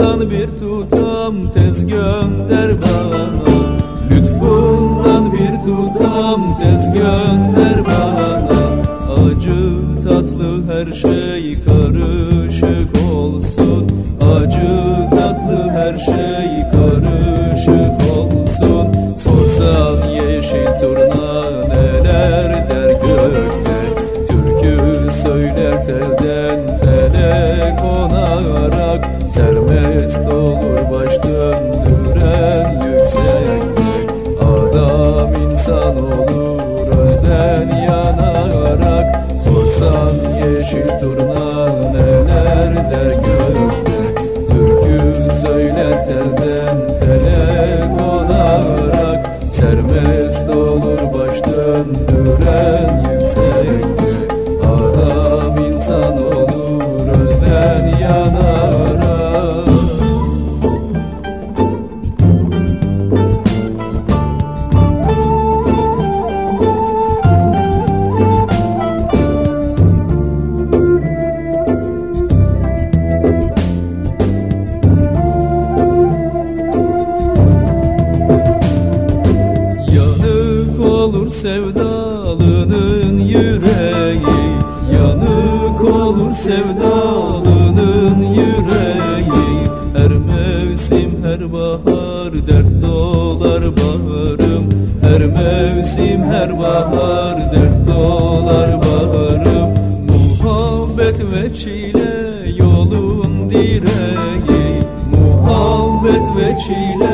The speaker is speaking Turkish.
Lütfundan bir tutam tez gönder bana Lütfundan bir tutam tez gönder bana Acı tatlı her şey karışık olsun. Acı tatlı her şey Sermest olur baş sevdalının yüreği. Yanık olur sevdalının yüreği. Her mevsim her bahar dert dolar baharım. Her mevsim her bahar dert dolar baharım. Muhabbet ve çile yolun direği. Muhabbet ve çile